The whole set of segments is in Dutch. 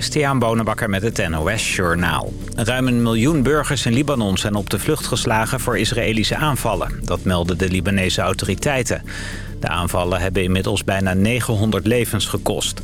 Christian Bonenbakker met het NOS Journaal. Ruim een miljoen burgers in Libanon zijn op de vlucht geslagen voor Israëlische aanvallen. Dat melden de Libanese autoriteiten. De aanvallen hebben inmiddels bijna 900 levens gekost.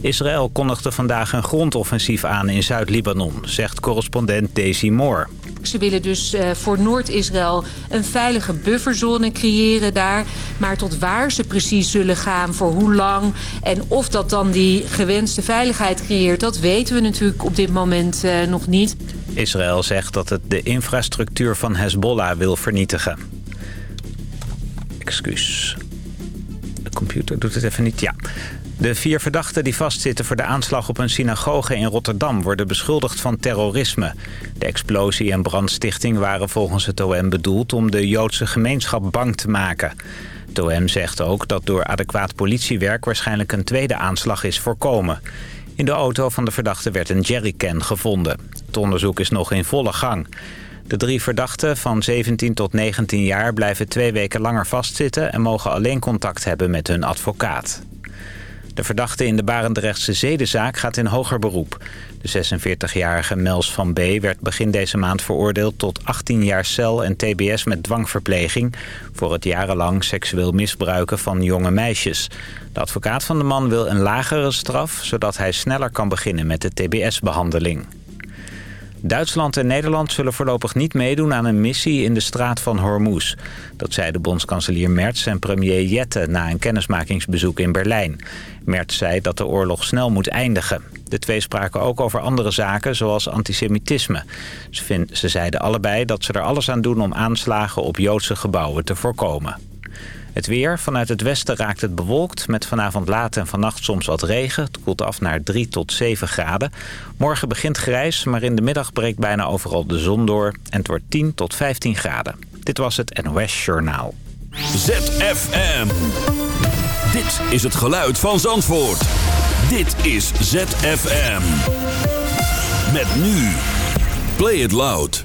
Israël kondigde vandaag een grondoffensief aan in Zuid-Libanon, zegt correspondent Daisy Moore. Ze willen dus uh, voor Noord-Israël een veilige bufferzone creëren daar. Maar tot waar ze precies zullen gaan, voor hoe lang... en of dat dan die gewenste veiligheid creëert... dat weten we natuurlijk op dit moment uh, nog niet. Israël zegt dat het de infrastructuur van Hezbollah wil vernietigen. Excuus. De computer doet het even niet. Ja. De vier verdachten die vastzitten voor de aanslag op een synagoge in Rotterdam... worden beschuldigd van terrorisme. De explosie en brandstichting waren volgens het OM bedoeld... om de Joodse gemeenschap bang te maken. Het OM zegt ook dat door adequaat politiewerk... waarschijnlijk een tweede aanslag is voorkomen. In de auto van de verdachte werd een jerrycan gevonden. Het onderzoek is nog in volle gang. De drie verdachten van 17 tot 19 jaar blijven twee weken langer vastzitten... en mogen alleen contact hebben met hun advocaat. De verdachte in de Barendrechtse zedenzaak gaat in hoger beroep. De 46-jarige Mels van B. werd begin deze maand veroordeeld tot 18 jaar cel en tbs met dwangverpleging... voor het jarenlang seksueel misbruiken van jonge meisjes. De advocaat van de man wil een lagere straf... zodat hij sneller kan beginnen met de tbs-behandeling. Duitsland en Nederland zullen voorlopig niet meedoen aan een missie in de straat van Hormuz. Dat zei de bondskanselier Merz en premier Jette na een kennismakingsbezoek in Berlijn. Merz zei dat de oorlog snel moet eindigen. De twee spraken ook over andere zaken, zoals antisemitisme. Ze, ze zeiden allebei dat ze er alles aan doen om aanslagen op Joodse gebouwen te voorkomen. Het weer. Vanuit het westen raakt het bewolkt. Met vanavond laat en vannacht soms wat regen. Het koelt af naar 3 tot 7 graden. Morgen begint grijs, maar in de middag breekt bijna overal de zon door. En het wordt 10 tot 15 graden. Dit was het NOS Journaal. ZFM. Dit is het geluid van Zandvoort. Dit is ZFM. Met nu. Play it loud.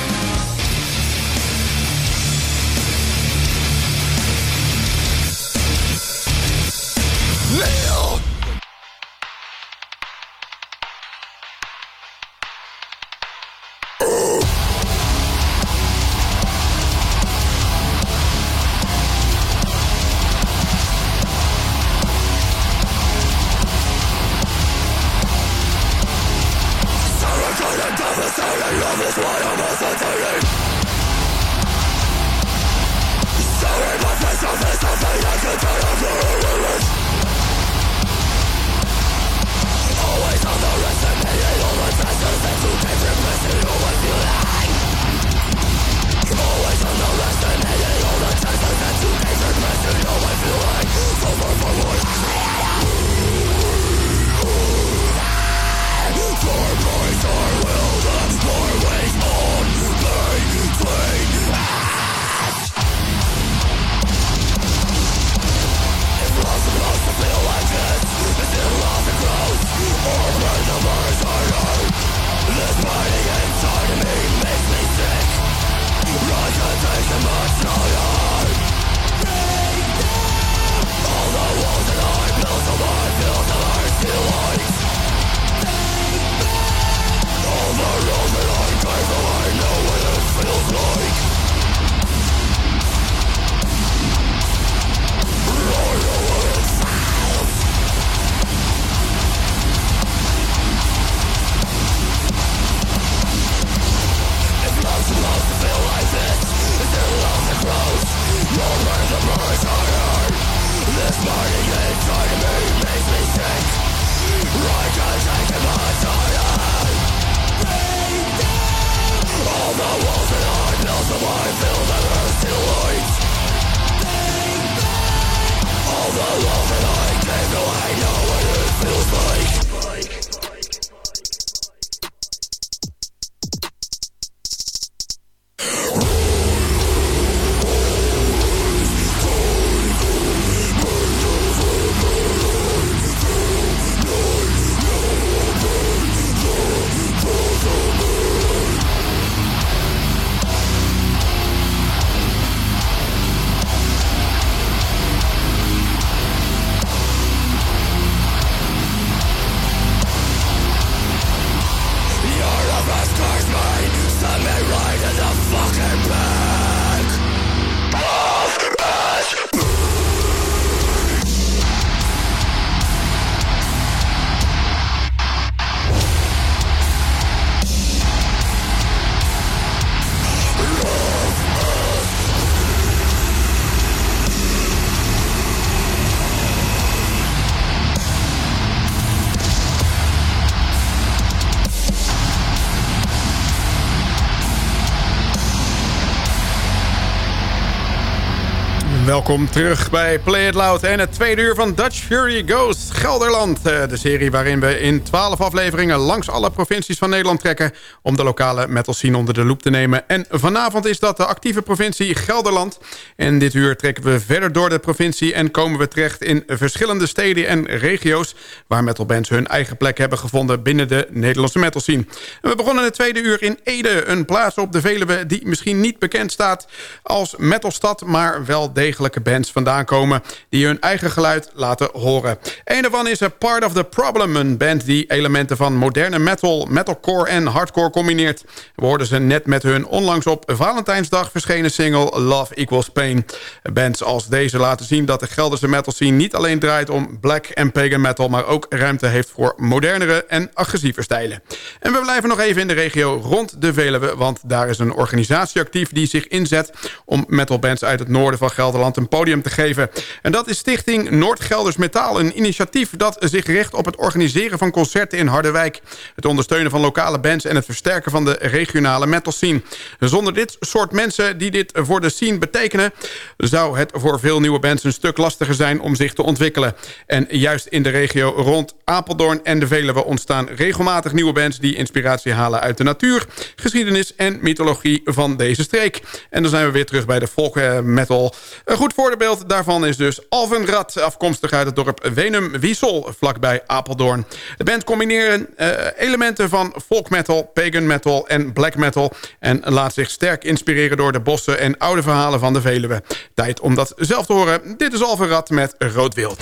Welkom terug bij Play It Loud en het tweede uur van Dutch Fury Goes Gelderland. Eh, de serie waarin we in twaalf afleveringen langs alle provincies van Nederland trekken... om de lokale metal scene onder de loep te nemen. En vanavond is dat de actieve provincie Gelderland. En dit uur trekken we verder door de provincie... en komen we terecht in verschillende steden en regio's... waar metalbands hun eigen plek hebben gevonden binnen de Nederlandse metal scene. En we begonnen het tweede uur in Ede, een plaats op de Veluwe... die misschien niet bekend staat als metalstad, maar wel degelijk bands vandaan komen... die hun eigen geluid laten horen. Een daarvan is A Part of the Problem, een band die elementen van moderne metal, metalcore en hardcore combineert. We hoorden ze net met hun onlangs op Valentijnsdag verschenen single Love Equals Pain. Bands als deze laten zien dat de Gelderse metal scene niet alleen draait om black en pagan metal... maar ook ruimte heeft voor modernere en agressieve stijlen. En we blijven nog even in de regio rond de Veluwe... want daar is een organisatie actief die zich inzet om metalbands uit het noorden van Gelderland een podium te geven. En dat is Stichting Noord-Gelders Metaal. Een initiatief dat zich richt op het organiseren van concerten in Harderwijk. Het ondersteunen van lokale bands en het versterken van de regionale metal scene. Zonder dit soort mensen die dit voor de scene betekenen... zou het voor veel nieuwe bands een stuk lastiger zijn om zich te ontwikkelen. En juist in de regio rond Apeldoorn en de Veluwe ontstaan regelmatig nieuwe bands... die inspiratie halen uit de natuur, geschiedenis en mythologie van deze streek. En dan zijn we weer terug bij de folk eh, metal een goed voorbeeld daarvan is dus Alvenrad... afkomstig uit het dorp Wenum-Wiesel, vlakbij Apeldoorn. De band combineren uh, elementen van folk metal, pagan metal en black metal... en laat zich sterk inspireren door de bossen en oude verhalen van de Veluwe. Tijd om dat zelf te horen. Dit is Alvenrad met Rood Wild.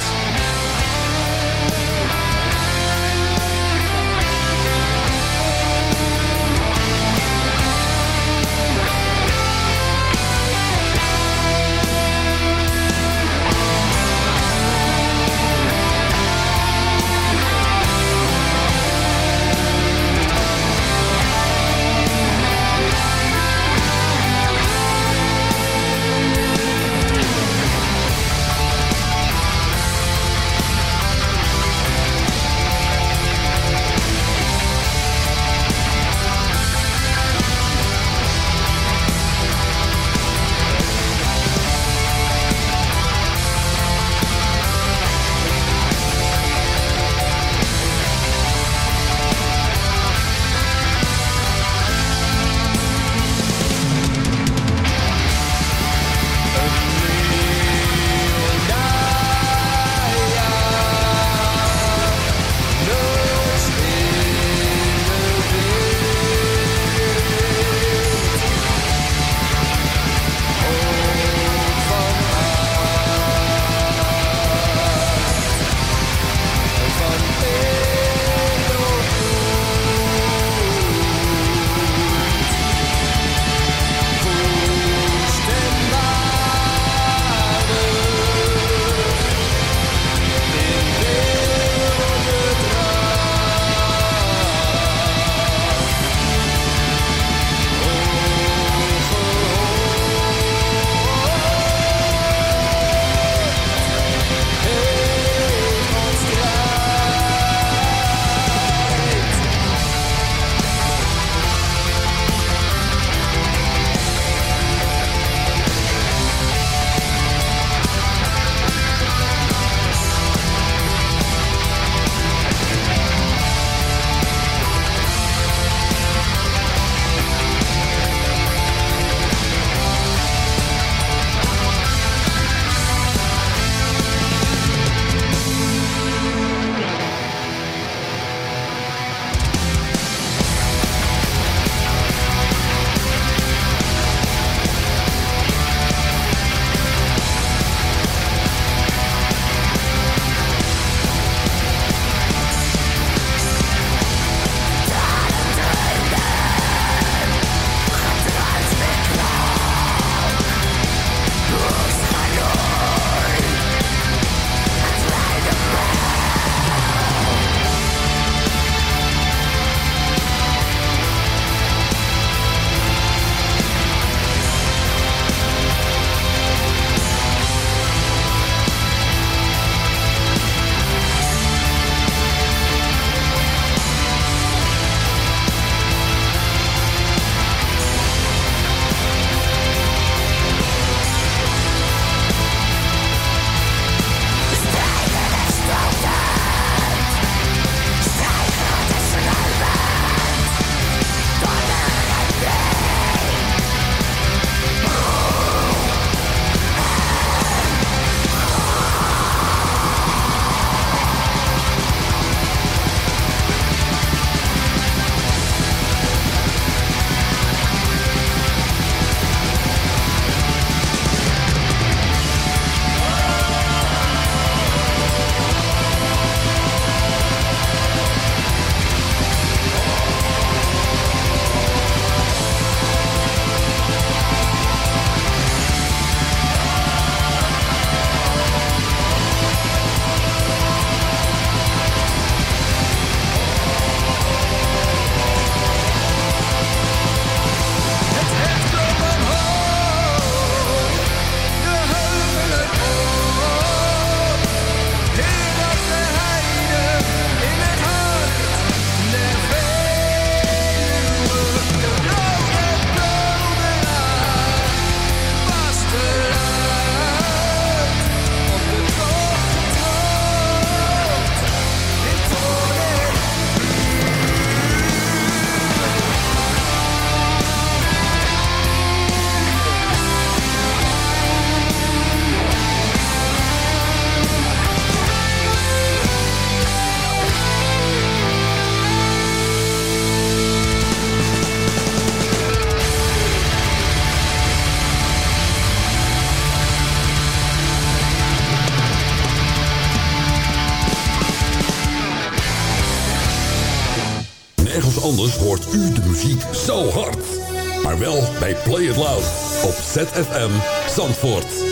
ZFM Zandvoort.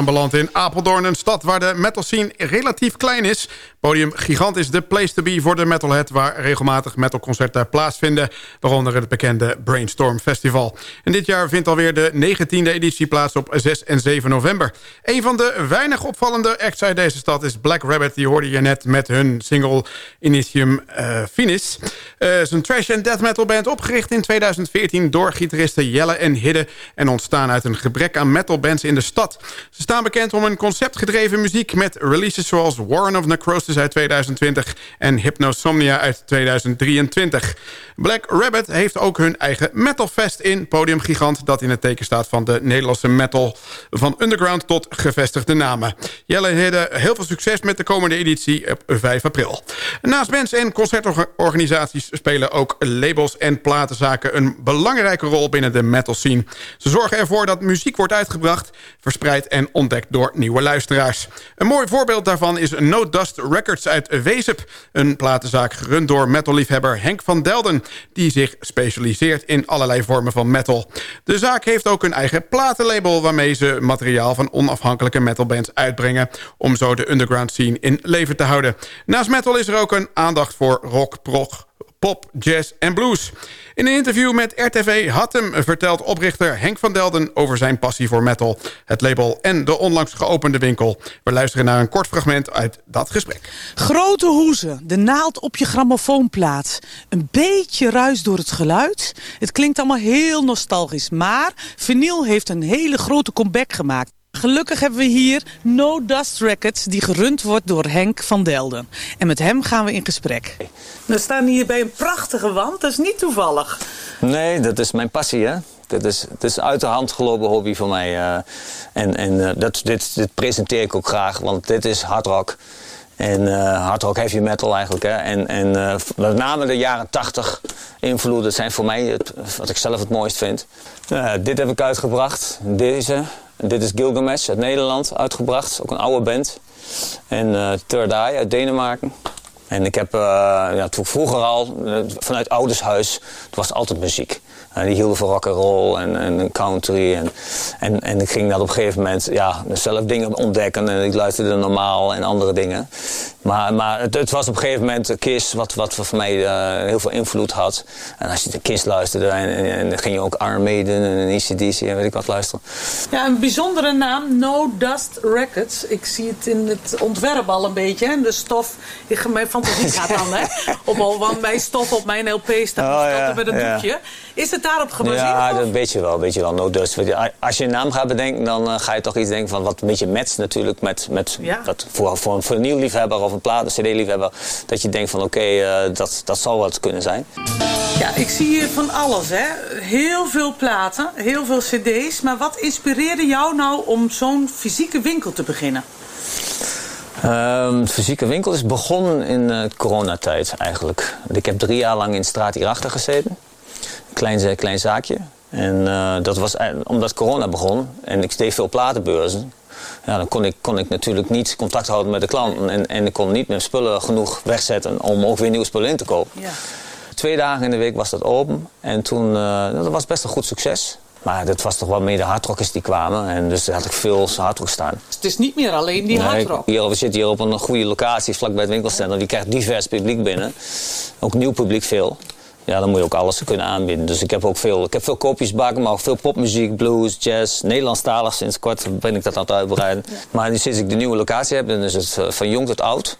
Aanbeland in Apeldoorn, een stad waar de metal scene relatief klein is. Podium Gigant is de place to be voor de metalhead... waar regelmatig metalconcerten plaatsvinden... waaronder het bekende Brainstorm Festival. En dit jaar vindt alweer de 19e editie plaats op 6 en 7 november. Een van de weinig opvallende acts uit deze stad is Black Rabbit. Die hoorde je net met hun single Initium uh, Finis. Uh, is een trash- en death metal band opgericht in 2014... door gitaristen Jelle en Hidde... en ontstaan uit een gebrek aan metalbands in de stad. Ze staan bekend om een conceptgedreven muziek... met releases zoals Warren of Necrosis uit 2020 en Hypnosomnia uit 2023. Black Rabbit heeft ook hun eigen metalfest in Podium Gigant... dat in het teken staat van de Nederlandse metal van underground tot gevestigde namen. Jelle Hidde, heel veel succes met de komende editie op 5 april. Naast bands en concertorganisaties spelen ook labels en platenzaken... een belangrijke rol binnen de metal scene. Ze zorgen ervoor dat muziek wordt uitgebracht, verspreid en ontdekt door nieuwe luisteraars. Een mooi voorbeeld daarvan is No Dust Records uit Wezep. Een platenzaak gerund door metalliefhebber Henk van Delden... die zich specialiseert in allerlei vormen van metal. De zaak heeft ook een eigen platenlabel... waarmee ze materiaal van onafhankelijke metalbands uitbrengen... om zo de underground scene in leven te houden. Naast metal is er ook een aandacht voor rock, prog, pop, jazz en blues. In een interview met RTV Hattem vertelt oprichter Henk van Delden... over zijn passie voor metal, het label en de onlangs geopende winkel. We luisteren naar een kort fragment uit dat gesprek. Grote hoezen, de naald op je grammofoonplaat. Een beetje ruis door het geluid. Het klinkt allemaal heel nostalgisch. Maar vinyl heeft een hele grote comeback gemaakt. Gelukkig hebben we hier No Dust Records, die gerund wordt door Henk van Delden. En met hem gaan we in gesprek. We staan hier bij een prachtige wand, dat is niet toevallig. Nee, dat is mijn passie, hè. Dit is, dit is uit de hand gelopen hobby voor mij. Uh, en en uh, dat, dit, dit presenteer ik ook graag, want dit is hard rock. En uh, hard rock heavy metal eigenlijk. Hè. En, en uh, met name de jaren 80 invloeden zijn voor mij het, wat ik zelf het mooist vind. Uh, dit heb ik uitgebracht, deze. Dit is Gilgamesh uit Nederland uitgebracht, ook een oude band. En uh, uit Denemarken. En ik heb uh, ja, toen vroeger al, uh, vanuit oudershuis, toen was altijd muziek. Die hielden van rock and roll en, en country. En, en, en ik ging dat op een gegeven moment ja, zelf dingen ontdekken. En ik luisterde normaal en andere dingen. Maar, maar het, het was op een gegeven moment Kiss wat, wat voor mij uh, heel veel invloed had. En als je de Kiss luisterde, en, en, en dan ging je ook Iron Maiden en ACDC en weet ik wat luisteren. Ja, een bijzondere naam, No Dust Records. Ik zie het in het ontwerp al een beetje. En de stof, mijn fantasie gaat dan, hè. Op al want mijn stof op mijn LP staat oh, ja, met een ja. doekje. Is het daarop gebaseerd? Ja, dat weet je wel, weet je wel. No Dust. Als je een naam gaat bedenken, dan uh, ga je toch iets denken van wat een beetje matcht natuurlijk met, met ja. wat voor, voor, een, voor een nieuw liefhebber of een plaat, een cd-liefhebber. Dat je denkt van oké, okay, uh, dat, dat zal wat kunnen zijn. Ja, ik zie hier van alles hè. Heel veel platen, heel veel cd's. Maar wat inspireerde jou nou om zo'n fysieke winkel te beginnen? Um, de fysieke winkel is begonnen in uh, coronatijd eigenlijk. Ik heb drie jaar lang in de straat hierachter gezeten. Klein, klein zaakje. En uh, dat was omdat corona begon en ik deed veel platenbeurzen. Ja, dan kon ik, kon ik natuurlijk niet contact houden met de klanten. En, en ik kon niet mijn spullen genoeg wegzetten om ook weer nieuwe spullen in te kopen. Ja. Twee dagen in de week was dat open. En toen, uh, dat was best een goed succes. Maar dat was toch wel meer de hardrockers die kwamen. En dus had ik veel hardrock staan. Dus het is niet meer alleen die nee, hardrock? Hier, we zitten hier op een goede locatie, vlakbij het winkelcentrum. Die krijgt divers publiek binnen. Ook nieuw publiek veel ja, dan moet je ook alles kunnen aanbieden. Dus ik heb ook veel, ik heb veel kopjes bakken, maar ook veel popmuziek, blues, jazz, Nederlandstalig. Sinds kort ben ik dat aan het uitbreiden. Ja. Maar sinds ik de nieuwe locatie heb, dan is het uh, van jong tot oud.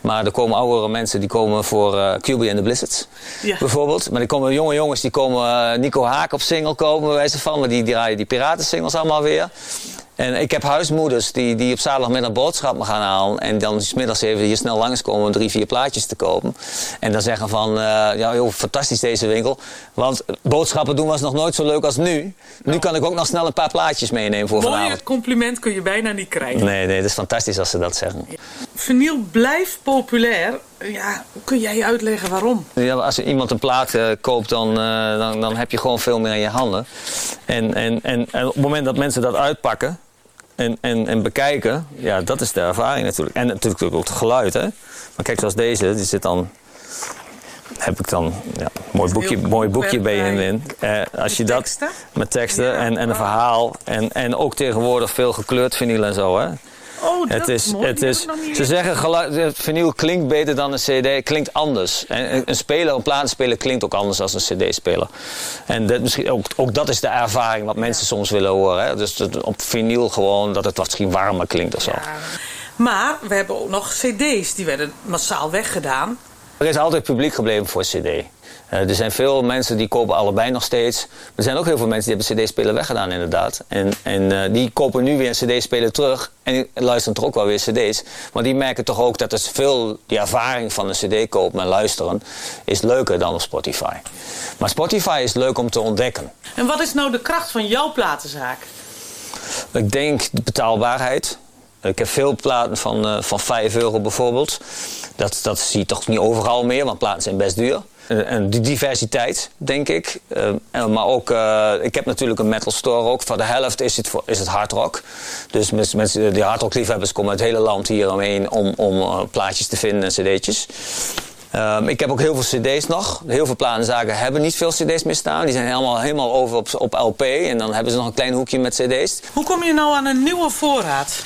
Maar er komen oudere mensen die komen voor uh, QB en de Blizzards, ja. bijvoorbeeld. Maar er komen jonge jongens die komen uh, Nico Haak op single komen, bij wijze van. Maar die, die draaien die piratensingles allemaal weer. En ik heb huismoeders die, die op zaterdagmiddag boodschappen gaan halen. En dan is middags even hier snel langskomen om drie, vier plaatjes te kopen. En dan zeggen van, uh, ja joh, fantastisch deze winkel. Want boodschappen doen was nog nooit zo leuk als nu. Nou. Nu kan ik ook nog snel een paar plaatjes meenemen voor vanavond. Mooi compliment kun je bijna niet krijgen. Nee, nee, dat is fantastisch als ze dat zeggen. Vinyl blijft populair. Ja, kun jij uitleggen waarom? Ja, als iemand een plaat uh, koopt, dan, uh, dan, dan heb je gewoon veel meer in je handen. En, en, en, en op het moment dat mensen dat uitpakken en, en, en bekijken, ja, dat is de ervaring natuurlijk. En natuurlijk ook het geluid, hè. Maar kijk, zoals deze, die zit dan heb ik dan ja, mooi boekje, mooi boekje bij je in. Uh, als je dat met teksten en, en een verhaal en, en ook tegenwoordig veel gekleurd vinyl en zo, hè? Oh, dat Het is, mooi. het is, ze zeggen het vinyl klinkt beter dan een cd, klinkt anders. En een- een speler, een platenspeler klinkt ook anders dan een cd-speler. En dat, misschien, ook, ook dat is de ervaring wat mensen soms willen horen. Hè? Dus dat op vinyl gewoon dat het wat misschien warmer klinkt of zo. Maar we hebben ook nog cd's. Die werden massaal weggedaan. Er is altijd publiek gebleven voor cd. Eh, er zijn veel mensen die kopen allebei nog steeds. Er zijn ook heel veel mensen die hebben cd-speler weggedaan inderdaad. En, en eh, die kopen nu weer een cd-speler terug. En luisteren toch ook wel weer cd's. Maar die merken toch ook dat het veel... die ervaring van een cd kopen en luisteren... is leuker dan op Spotify. Maar Spotify is leuk om te ontdekken. En wat is nou de kracht van jouw platenzaak? Ik denk de betaalbaarheid. Ik heb veel platen van, eh, van 5 euro bijvoorbeeld. Dat, dat zie je toch niet overal meer, want platen zijn best duur. En, en die diversiteit, denk ik. Eh, en- maar ook, eh, ik heb natuurlijk een metal store ook. Voor de helft is het, is het hard rock. Dus mensen, die hard rock liefhebbers komen uit het hele land hier omheen om, om eh, plaatjes te vinden en cd'tjes. Ehm, ik heb ook heel veel cd's nog. Heel veel platenzaken hebben niet veel cd's meer staan. Die zijn helemaal, helemaal over op, op LP. En dan hebben ze nog een klein hoekje met cd's. Hoe kom je nou aan een nieuwe voorraad?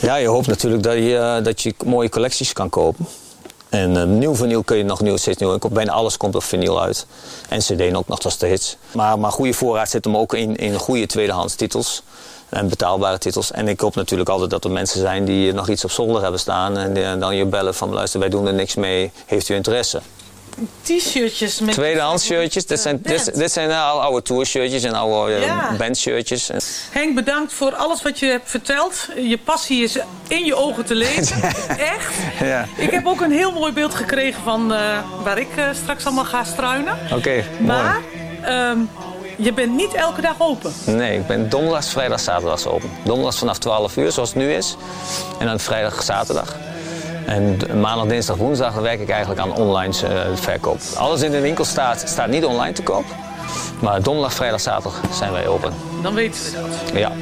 Ja, je hoopt natuurlijk dat je, eh, dat je mooie collecties kan kopen. En eh, nieuw vinyl kun je nog nieuw, steeds nieuw. Bijna alles komt op vinyl uit. En cd ook nog hits. Maar, maar goede voorraad zit hem ook in, in goede tweedehands titels. En betaalbare titels. En ik hoop natuurlijk altijd dat er mensen zijn die nog iets op zolder hebben staan. En die dan je bellen van luister, wij doen er niks mee. Heeft u interesse? T-shirtjes met... Tweedehands shirtjes. Dit zijn, dit, dit zijn nou oude tourshirtjes en oude eh, Ja. bandshirtjes. En- Henk, bedankt voor alles wat je hebt verteld. Je passie is in je ogen te lezen. Echt. Ja. Ik heb ook een heel mooi beeld gekregen van eh, waar ik eh, straks allemaal ga struinen. Oké. Maar ehm, je bent niet elke dag open. Nee, ik ben donderdags, vrijdag, zaterdags open. Donderdags vanaf 12 uur, zoals het nu is. En dan vrijdag, zaterdag. En maandag, dinsdag, woensdag werk ik eigenlijk aan online eh, verkoop. Alles in de winkel staat, staat niet online te koop. Maar donderdag, vrijdag, zaterdag zijn wij open. Dan weten we dat. Ja.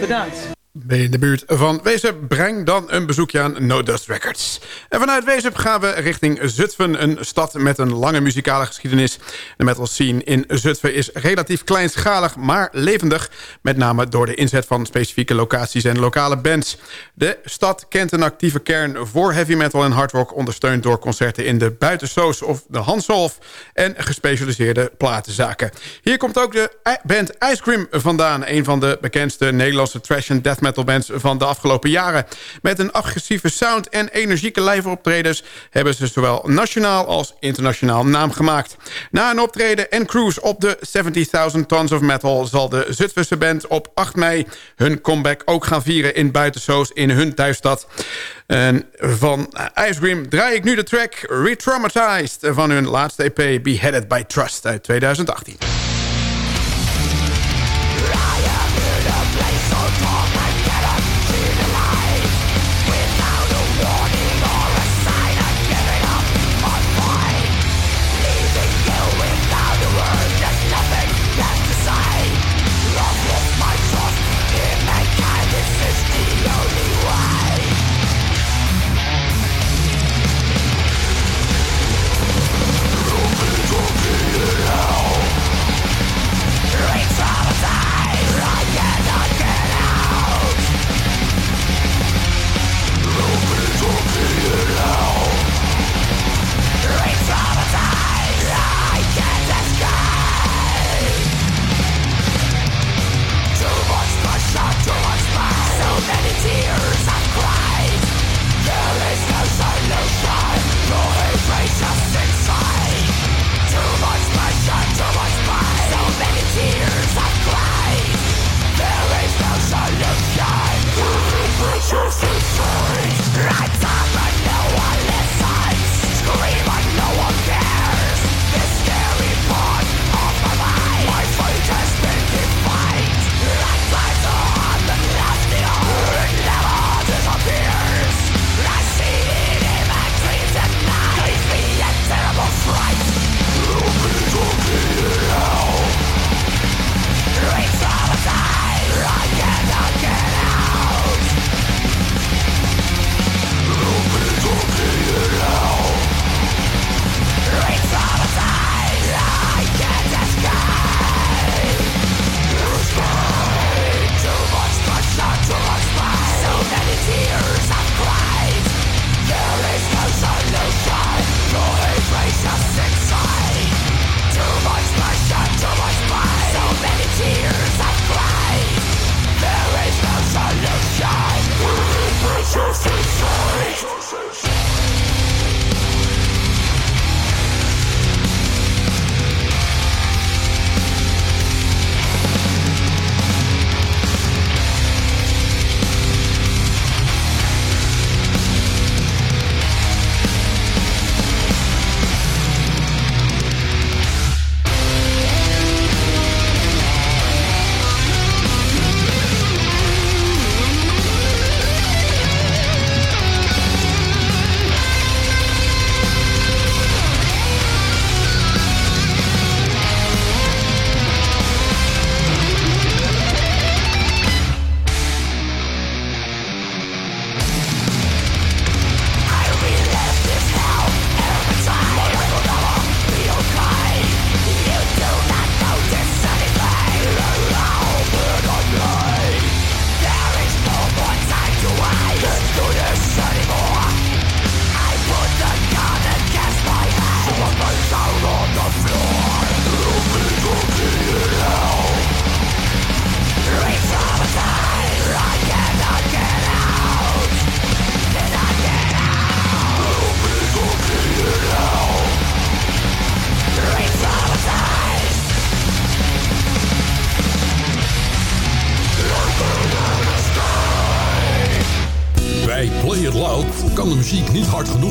Bedankt. Ben in de buurt van Weesup? Breng dan een bezoekje aan No Dust Records. En vanuit Weesup gaan we richting Zutphen, een stad met een lange muzikale geschiedenis. De metal scene in Zutphen is relatief kleinschalig, maar levendig. Met name door de inzet van specifieke locaties en lokale bands. De stad kent een actieve kern voor heavy metal en hard rock... ondersteund door concerten in de buitensoos of de Hansolf... en gespecialiseerde platenzaken. Hier komt ook de band Ice Cream vandaan. Een van de bekendste Nederlandse trash en death metal bands van de afgelopen jaren. Met een agressieve sound en energieke live optredens... hebben ze zowel nationaal als internationaal naam gemaakt. Na een optreden en cruise op de 70.000 Tons of Metal... zal de Zutphense band op 8 mei hun comeback ook gaan vieren... in buitensoos in hun thuisstad. En van Ice Cream draai ik nu de track Retraumatized... van hun laatste EP Beheaded by Trust uit 2018.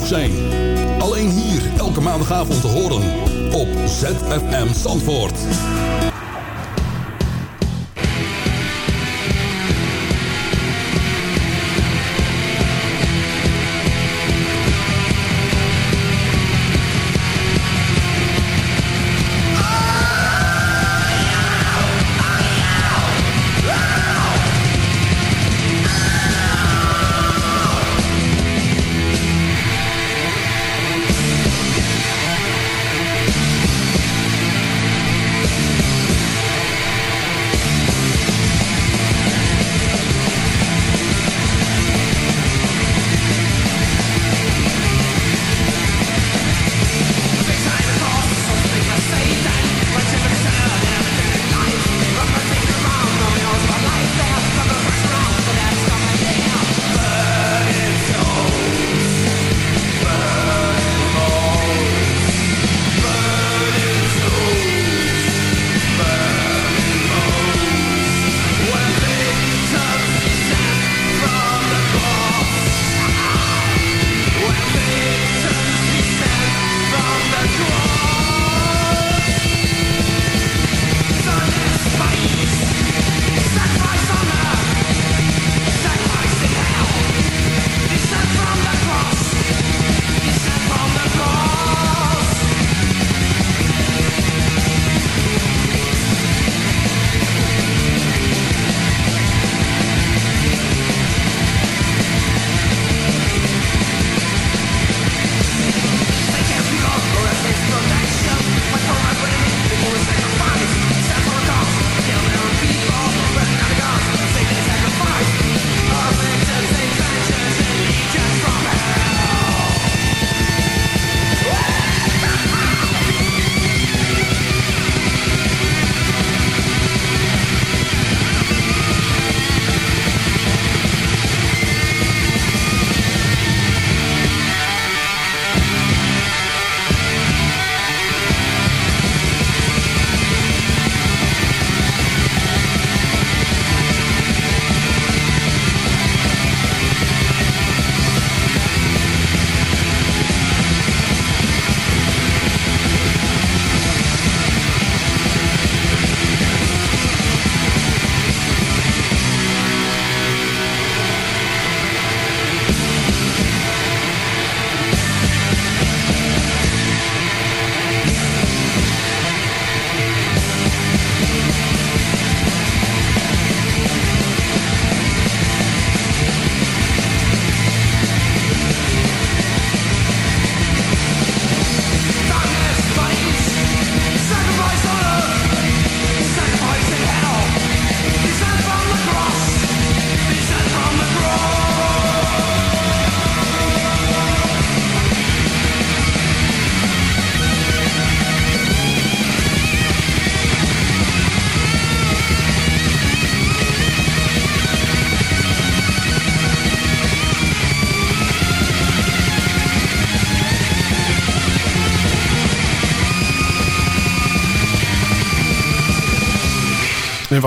Genoeg zijn.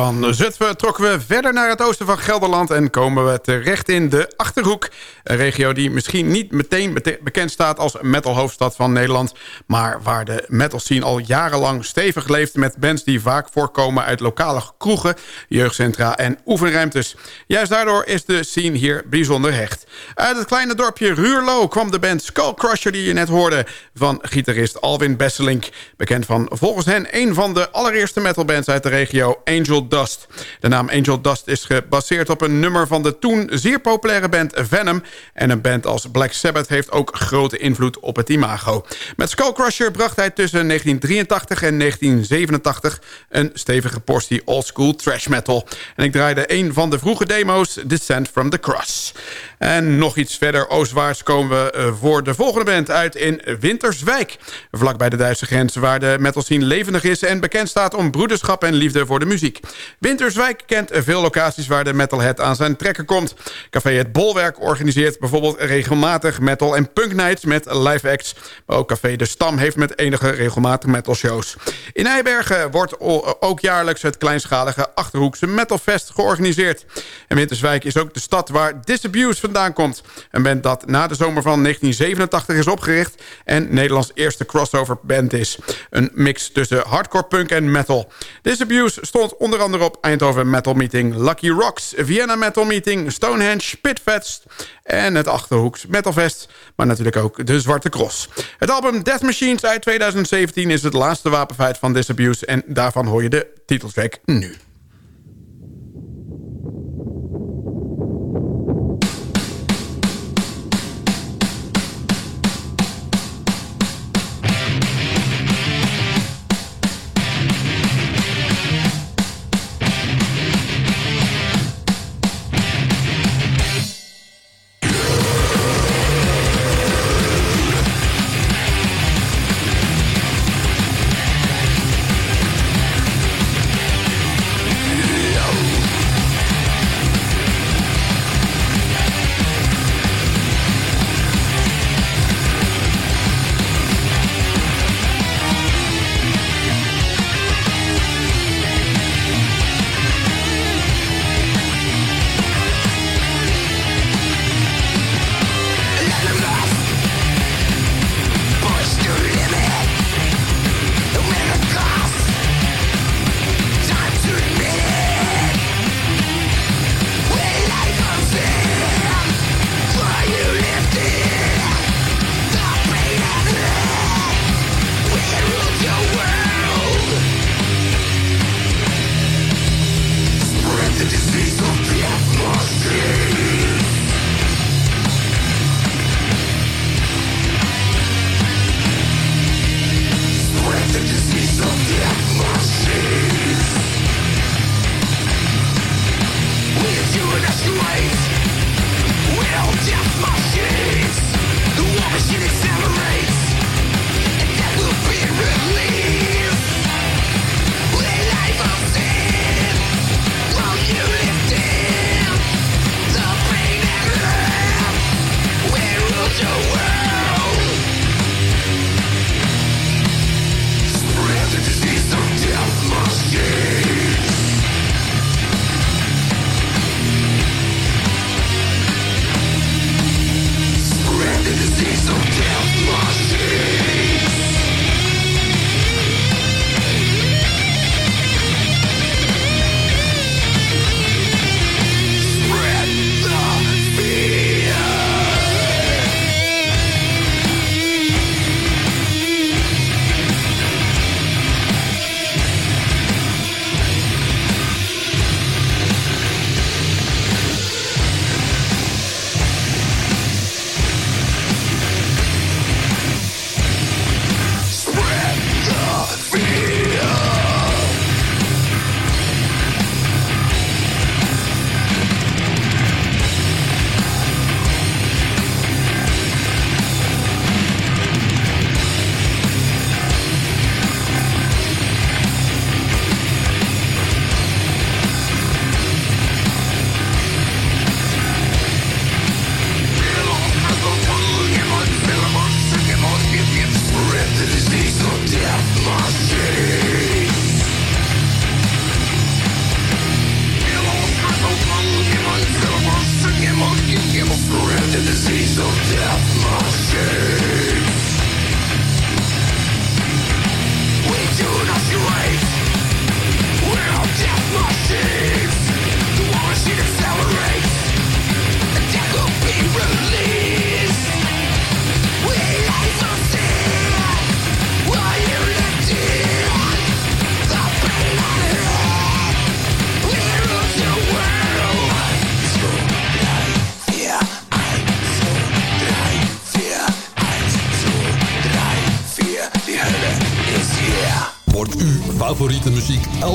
Van Zutphen trokken we verder naar het oosten van Gelderland... en komen we terecht in de Achterhoek. Een regio die misschien niet meteen bekend staat als metalhoofdstad van Nederland... maar waar de metal scene al jarenlang stevig leeft... met bands die vaak voorkomen uit lokale kroegen, jeugdcentra en oefenruimtes. Juist daardoor is de scene hier bijzonder hecht. Uit het kleine dorpje Ruurlo kwam de band Skullcrusher die je net hoorde... van gitarist Alwin Besselink. Bekend van volgens hen een van de allereerste metalbands uit de regio Angel Dust. De naam Angel Dust is gebaseerd op een nummer van de toen zeer populaire band Venom... en een band als Black Sabbath heeft ook grote invloed op het imago. Met Skullcrusher bracht hij tussen 1983 en 1987 een stevige portie oldschool trash metal. En ik draaide een van de vroege demo's, Descent from the Cross. En nog iets verder oostwaarts komen we eh, voor de volgende band uit in Winterswijk. Vlak bij de Duitse grens waar de metal scene levendig is... en bekend staat om broederschap en liefde voor de muziek. Winterswijk kent veel locaties waar de metalhead aan zijn trekken komt. Café Het Bolwerk organiseert bijvoorbeeld regelmatig metal en punk nights met live acts. Maar ook Café De Stam heeft met enige regelmatig metal shows. In Nijbergen wordt ook jaarlijks het kleinschalige Achterhoekse Metalfest georganiseerd. En Winterswijk is ook de stad waar Disabuse vandaan komt. Een band dat na de zomer van 1987 is opgericht... en Nederlands eerste crossover band is. Een mix tussen hardcore punk en metal. Disabuse stond onder andere op Eindhoven Metal Meeting... Lucky Rocks, Vienna Metal Meeting, Stonehenge, Pitfest... en het Achterhoeks Metalfest, maar natuurlijk ook de Zwarte Cross. Het album Death Machines uit 2017 is het laatste wapenfeit van Disabuse... en daarvan hoor je de titeltrack nu.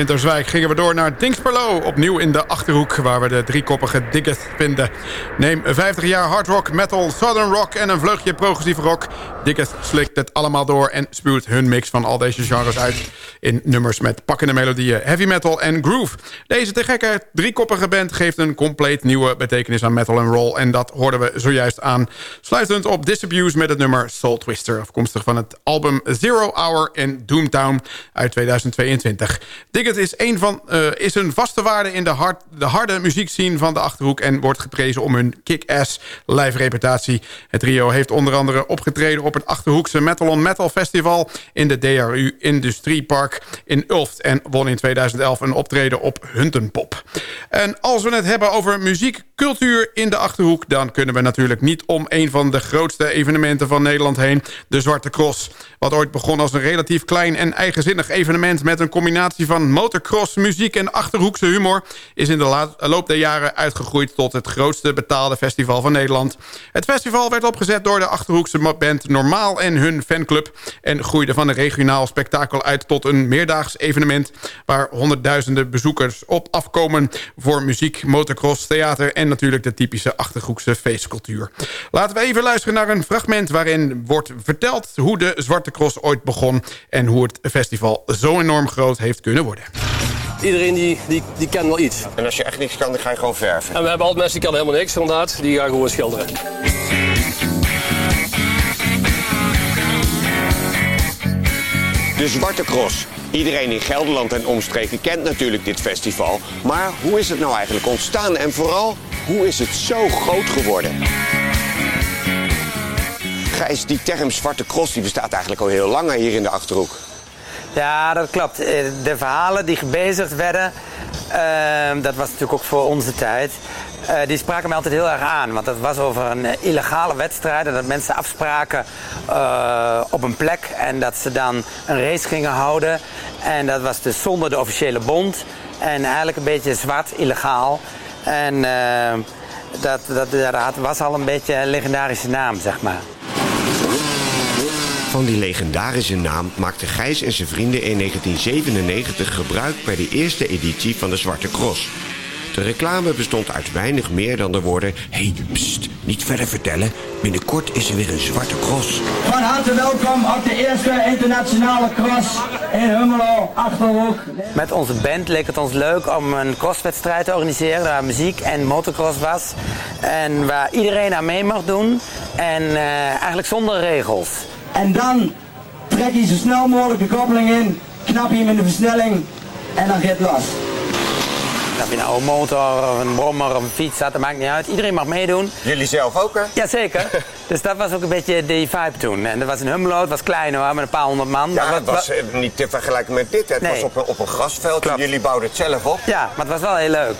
Winterswijk gingen we door naar Dingsperlo. Opnieuw in de Achterhoek, waar we de driekoppige Diggeth vinden. Neem 50 jaar hard rock, metal, southern rock en een vleugje progressieve rock. Diggeth slikt het allemaal door en spuwt hun mix van al deze genres uit... in nummers met pakkende melodieën, heavy metal en groove. Deze te gekke driekoppige band geeft een compleet nieuwe betekenis aan metal en roll... en dat hoorden we zojuist aan. Sluitend op Disabuse met het nummer Soul Twister... afkomstig van het album Zero Hour in Doomtown uit 2022. Diggett is, een van, uh, is een vaste waarde in de, hard, de harde muziekscene van de Achterhoek... en wordt geprezen om hun kick-ass live reputatie. Het trio heeft onder andere opgetreden op het Achterhoekse Metal on Metal Festival... in de DRU Industriepark in Ulft... en won in 2011 een optreden op Huntenpop. En als we het hebben over muziekcultuur in de Achterhoek... dan kunnen we natuurlijk niet om een van de grootste evenementen van Nederland heen... de Zwarte Cross, wat ooit begon als een relatief klein en eigenzinnig evenement... met een combinatie van motocross, muziek en Achterhoekse humor... is in de loop der jaren uitgegroeid tot het grootste betaalde festival van Nederland. Het festival werd opgezet door de Achterhoekse band Normaal en hun fanclub... en groeide van een regionaal spektakel uit tot een meerdaags evenement... waar honderdduizenden bezoekers op afkomen voor muziek, motocross, theater... en natuurlijk de typische Achterhoekse feestcultuur. Laten we even luisteren naar een fragment waarin wordt verteld... hoe de Zwarte Cross ooit begon en hoe het festival zo enorm groot heeft kunnen worden. Iedereen die, die, die kent wel iets. En als je echt niks kan, dan ga je gewoon verven? En we hebben altijd mensen die kennen helemaal niks, inderdaad. Die gaan gewoon schilderen. De Zwarte Cross. Iedereen in Gelderland en omstreken kent natuurlijk dit festival. Maar hoe is het nou eigenlijk ontstaan? En vooral, hoe is het zo groot geworden? Gijs, die term Zwarte Cross die bestaat eigenlijk al heel lang hier in de Achterhoek. Ja, dat klopt. Eh, de verhalen die gebezigd werden, uh, dat was natuurlijk ook voor onze tijd. Uh, die spraken me altijd heel erg aan. Want het was over een illegale wedstrijd. En dat mensen afspraken uh, op een plek. En dat ze dan een race gingen houden. En dat was dus zonder de officiële bond. En eigenlijk een beetje zwart, illegaal. En dat, dat, dat was al een beetje een legendarische naam, zeg maar. Van die legendarische naam maakte Gijs en zijn vrienden in 1997 gebruik bij de eerste editie van de Zwarte Cross. De reclame bestond uit weinig meer dan de woorden... hey, pst, niet verder vertellen. Binnenkort is er weer een Zwarte Cross. Van harte welkom op de eerste internationale cross in Hummelo, Achterhoek. Met onze band leek het ons leuk om een crosswedstrijd te organiseren... waar muziek en motocross was. En waar iedereen aan mee mag doen. En uh, eigenlijk zonder regels. En dan trek je zo snel mogelijk de koppeling in, knap je hem in de versnelling en dan gaat het los. Of je nou een motor of een brommer of een fiets had, dat maakt niet uit. Iedereen mag meedoen. Jullie zelf ook, hè? Jazeker. dus dat was ook een beetje die vibe toen. En dat was een Hummelo, het was klein hoor, met een paar honderd man. Ja, het was eh, niet te vergelijken met dit. Het was op een, op een grasveld en jullie bouwden het zelf op. Ja, maar het was wel heel leuk.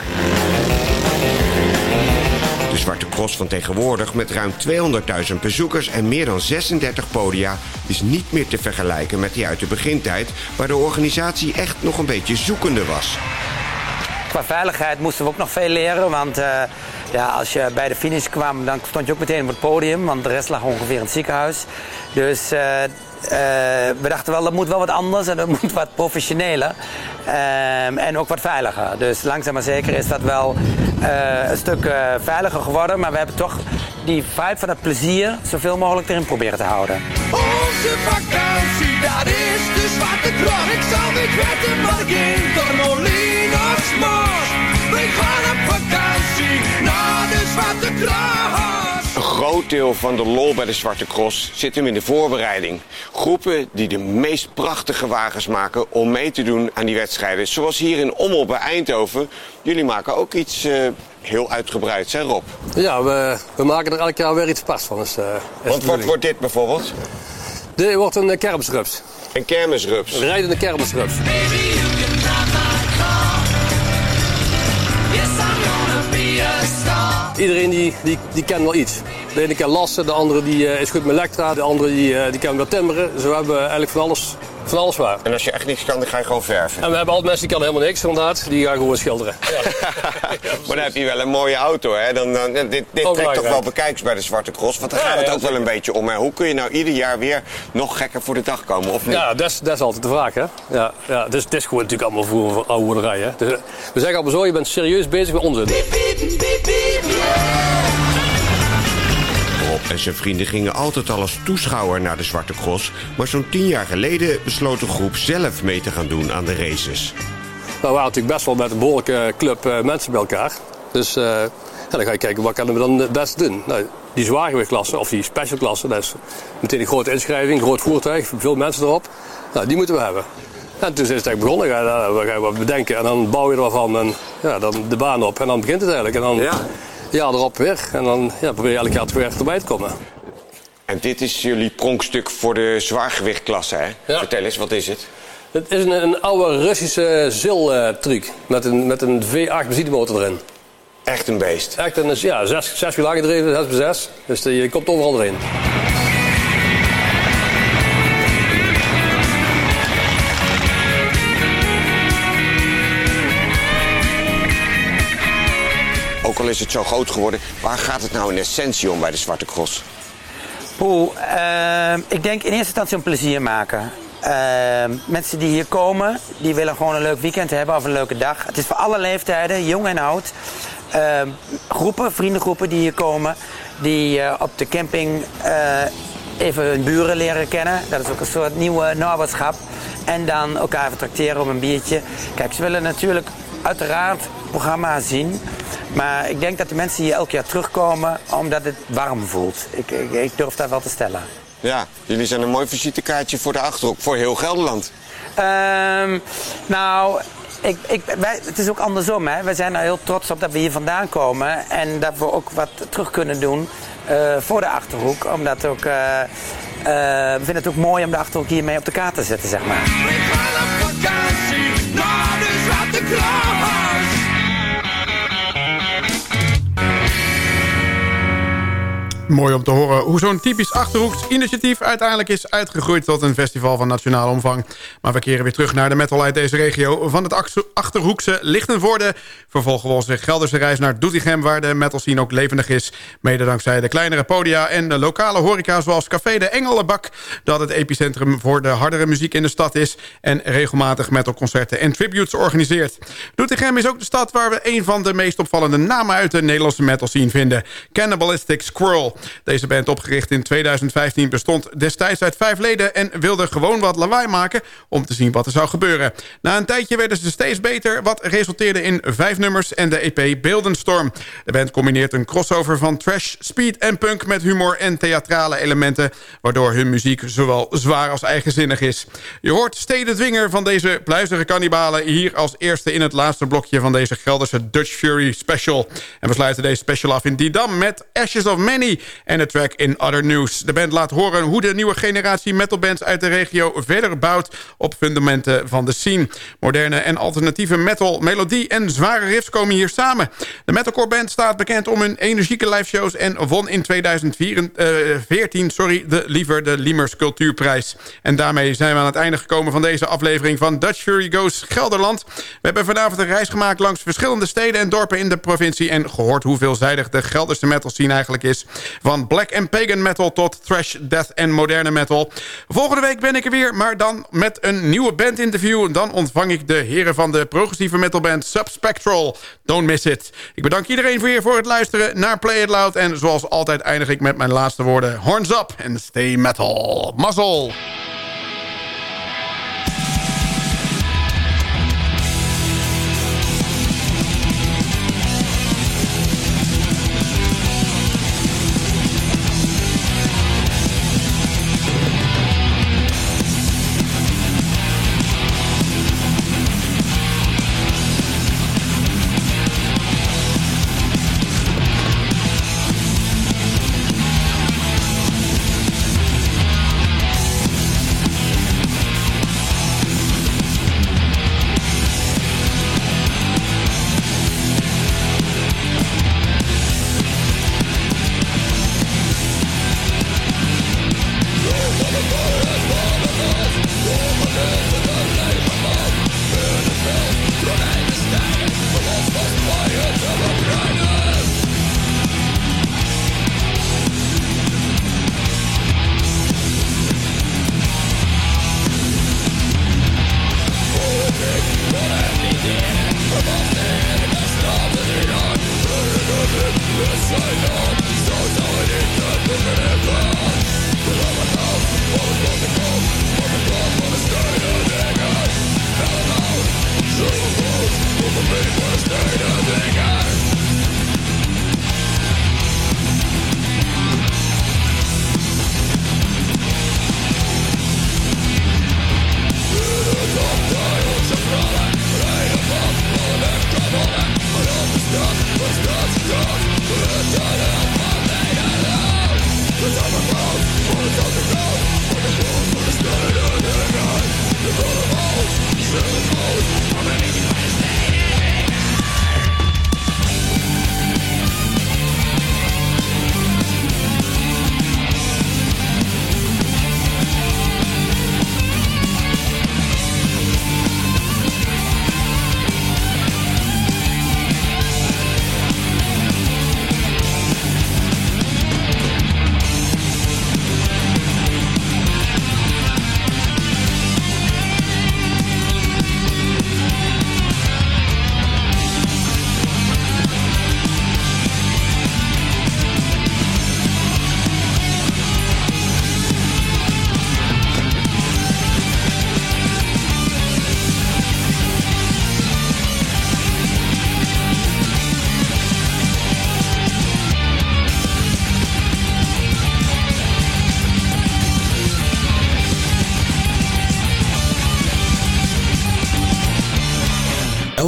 De Zwarte Cross van tegenwoordig met ruim 200.000 bezoekers en meer dan 36 podia is niet meer te vergelijken met die uit de begintijd, waar de organisatie echt nog een beetje zoekende was. Qua veiligheid moesten we ook nog veel leren, want uh, ja, als je bij de finish kwam, dan stond je ook meteen op het podium, want de rest lag ongeveer in het ziekenhuis. Dus uh, uh, we dachten wel, dat moet wel wat anders en dat moet wat professioneler. Um, en ook wat veiliger. Dus langzaam maar zeker is dat wel uh, een stuk uh, veiliger geworden. Maar we hebben toch die vibe van het plezier zoveel mogelijk erin proberen te houden. Onze vakantie, dat is de zwarte krant. Ik zal niet weten waar ik door Molin of. We gaan op vakantie naar de zwarte krant. Een groot deel van de lol bij de Zwarte Cross zit hem in de voorbereiding. Groepen die de meest prachtige wagens maken om mee te doen aan die wedstrijden. Zoals hier in Ommel bij Eindhoven. Jullie maken ook iets uh, heel uitgebreids, hè Rob? Ja, we, we maken er elk jaar weer iets pas van. Is, uh, is Want wat wordt dit bijvoorbeeld? Dit wordt een uh, kermisrups. Een kermisrups? Een rijdende kermisrups. Iedereen die, die, die kent wel iets. De ene kan lassen, de andere die, uh, is goed met elektra, de andere die, uh, die kan wel timmeren. Zo hebben we eigenlijk van alles van alles waar. En als je echt niks kan, dan ga je gewoon verven. En we hebben altijd mensen die kan helemaal niks, inderdaad. Die gaan gewoon schilderen. maar dan heb je wel een mooie auto, hè? Dan, dan, dit dit trekt toch wel bekijks bij de Zwarte Cross. Want daar Ja, gaat het ja, ook wel een beetje om. Hè? Hoe kun je nou ieder jaar weer nog gekker voor de dag komen, of niet? Ja, dat is, dat is altijd de vraag, hè. Ja, ja, dus het is gewoon natuurlijk allemaal voor, voor oude hè. Dus, eh, we zeggen allemaal zo, je bent serieus bezig met onzin. En zijn vrienden gingen altijd al als toeschouwer naar de Zwarte Cross. Maar zo'n tien jaar geleden besloot de groep zelf mee te gaan doen aan de races. Nou, we waren natuurlijk best wel met een behoorlijke club eh, mensen bij elkaar. Dus eh, ja, dan ga je kijken, wat kunnen we dan het beste doen? Nou, die zwaargewichtklasse, of die specialklasse, dat is meteen een grote inschrijving, groot voertuig, veel mensen erop. Nou, die moeten we hebben. En toen is het eigenlijk begonnen, Ga je- nou, we gaan wat bedenken en dan bouw je ervan en ja, dan de baan op en dan begint het eigenlijk. En dan ja. Erop weer en dan ja, probeer je elk jaar weer erbij te komen. En dit is jullie pronkstuk voor de zwaargewichtklasse, hè? Vertel eens, wat is het? Het is een, een oude Russische zil-truc met een, met een V8 benzinemotor erin. Echt een beest? Echt een, ja, zes, zes wiel aangedreven, 6 bij 6. Dus je komt overal doorheen. Is het zo groot geworden, waar gaat het nou in essentie om bij de Zwarte Cross? Poeh, ehm, ik denk in eerste instantie om plezier maken. Ehm, mensen die hier komen, die willen gewoon een leuk weekend hebben of een leuke dag. Het is voor alle leeftijden, jong en oud. Ehm, groepen, vriendengroepen die hier komen, die eh, op de camping eh, even hun buren leren kennen. Dat is ook een soort nieuwe naberschap. En dan elkaar even tracteren op een biertje. Kijk, ze willen natuurlijk uiteraard programma's zien. Maar ik denk dat de mensen hier elk jaar terugkomen omdat het warm voelt. Ik, ik, ik durf dat wel te stellen. Ja, jullie zijn een mooi visitekaartje voor de Achterhoek, voor heel Gelderland. Ehm, nou, ik, ik, wij, het is ook andersom. Hè. Wij zijn er heel trots op dat we hier vandaan komen. En dat we ook wat terug kunnen doen eh, voor de Achterhoek. Omdat ook, eh, eh, we vinden het ook mooi om de Achterhoek hiermee op de kaart te zetten, zeg maar. Mooi om te horen hoe zo'n typisch Achterhoeks initiatief uiteindelijk is uitgegroeid tot een festival van nationale omvang. Maar we keren weer terug naar de metal uit deze regio. Van het Ach- Achterhoekse Lichtenvoorde vervolgen we onze Gelderse reis naar Doetinchem waar de metal scene ook levendig is. Mede dankzij de kleinere podia en de lokale horeca zoals Café de Engelenbak dat het epicentrum voor de hardere muziek in de stad is en regelmatig metalconcerten en tributes organiseert. Doetinchem is ook de stad waar we een van de meest opvallende namen uit de Nederlandse metal scene vinden. Cannibalistic Squirrel. Deze band opgericht in 2015 bestond destijds uit vijf leden... en wilde gewoon wat lawaai maken om te zien wat er zou gebeuren. Na een tijdje werden ze steeds beter... wat resulteerde in vijf nummers en de EP Beeldenstorm. De band combineert een crossover van trash, speed en punk... met humor en theatrale elementen... waardoor hun muziek zowel zwaar als eigenzinnig is. Je hoort Stedendwinger van deze pluizige kannibalen... hier als eerste in het laatste blokje van deze Gelderse Dutch Fury special. En we sluiten deze special af in Didam met Ashes of Many... en de track In Other News. De band laat horen hoe de nieuwe generatie metalbands uit de regio... verder bouwt op fundamenten van de scene. Moderne en alternatieve metal, melodie en zware riffs komen hier samen. De metalcore band staat bekend om hun energieke liveshows... en won in 2014 sorry, de Liever de Liemers Cultuurprijs. En daarmee zijn we aan het einde gekomen van deze aflevering van Dutch Fury Goes Gelderland. We hebben vanavond een reis gemaakt langs verschillende steden en dorpen in de provincie... en gehoord hoe veelzijdig de Gelderse metal scene eigenlijk is. Van black en pagan metal tot thrash, death en moderne metal. Volgende week ben ik er weer, maar dan met een nieuwe bandinterview. Dan ontvang ik de heren van de progressieve metalband Subspectral. Don't miss it. Ik bedank iedereen weer voor het luisteren naar Play It Loud. En zoals altijd eindig ik met mijn laatste woorden. Horns up and stay metal. Muzzle!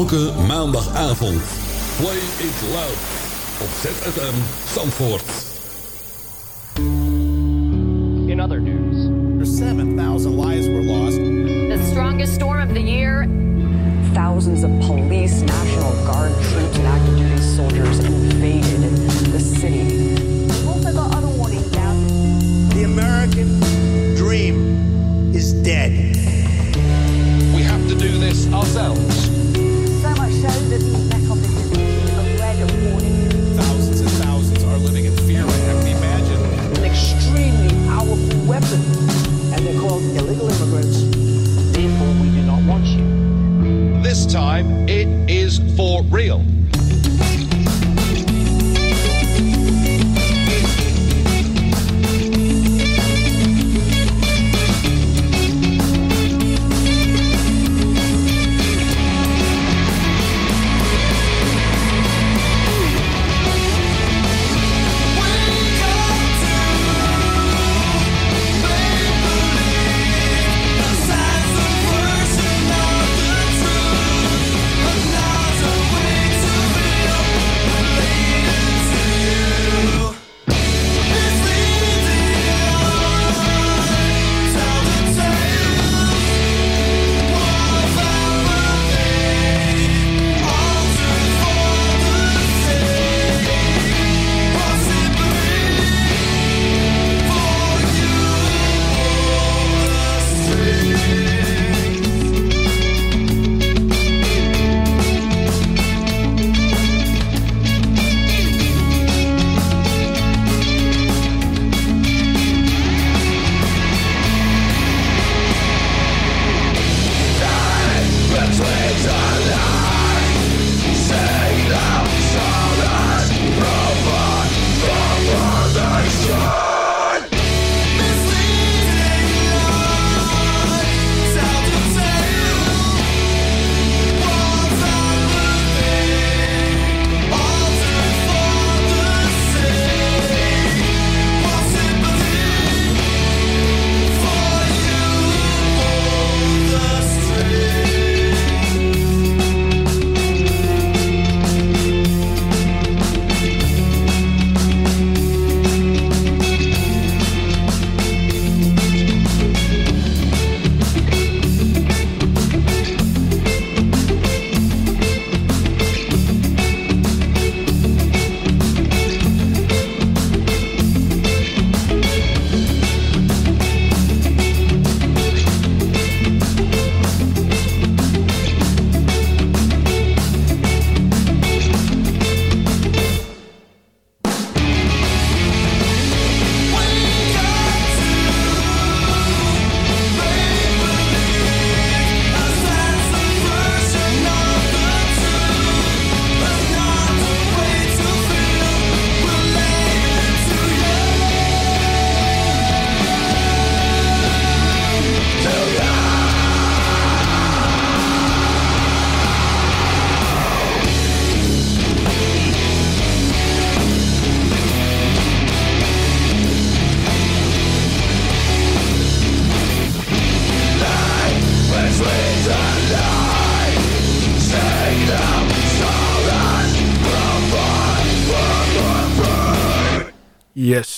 Elke maandagavond. Play it loud. Op ZFM Zandvoort. In other news, 7,000 lives were lost. The strongest storm of the year. Thousands of police, National Guard troops, and active duty soldiers invaded the city. Also got other warnings out. The American dream is dead. We have to do this ourselves. So that the effect of this is red warning. Thousands and thousands are living in fear right now. Can you imagine? An extremely powerful weapon. And they're called illegal immigrants. Therefore, we do not want you. This time, it is for real.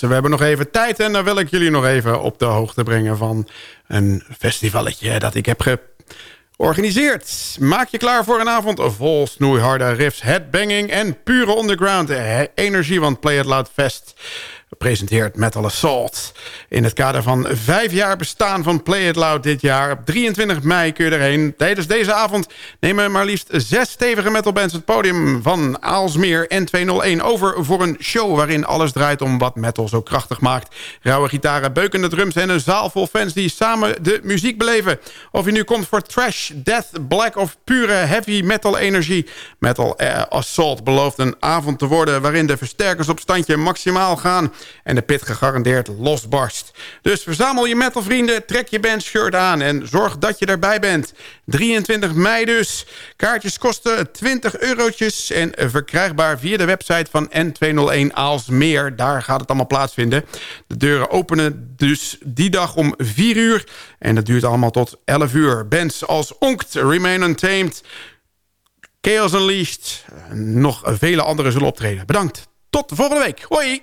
We hebben nog even tijd en dan wil ik jullie nog even op de hoogte brengen van een festivalletje dat ik heb georganiseerd. Maak je klaar voor een avond vol snoeiharde riffs, headbanging en pure underground energie, want Play It Loud Fest presenteert Metal Assault. In het kader van vijf jaar bestaan van Play It Loud dit jaar. Op 23 mei kun je erheen. Tijdens deze avond nemen maar liefst zes stevige metalbands het podium van Aalsmeer N201 over voor een show waarin alles draait om wat metal zo krachtig maakt. Rauwe gitaren, beukende drums en een zaal vol fans die samen de muziek beleven. Of je nu komt voor trash, death, black of pure heavy metal energie. Metal Assault belooft een avond te worden waarin de versterkers op standje maximaal gaan en de pit gegarandeerd losbarst. Dus verzamel je metalvrienden, trek je bandshirt aan... en zorg dat je erbij bent. 23 mei dus. Kaartjes kosten 20 eurotjes... en verkrijgbaar via de website van N201 Aalsmeer. Daar gaat het allemaal plaatsvinden. De deuren openen dus die dag om 4 uur... en dat duurt allemaal tot 11 uur. Bands als Onkt, Remain Untamed... Chaos Unleashed. Nog vele anderen zullen optreden. Bedankt. Tot de volgende week. Hoi.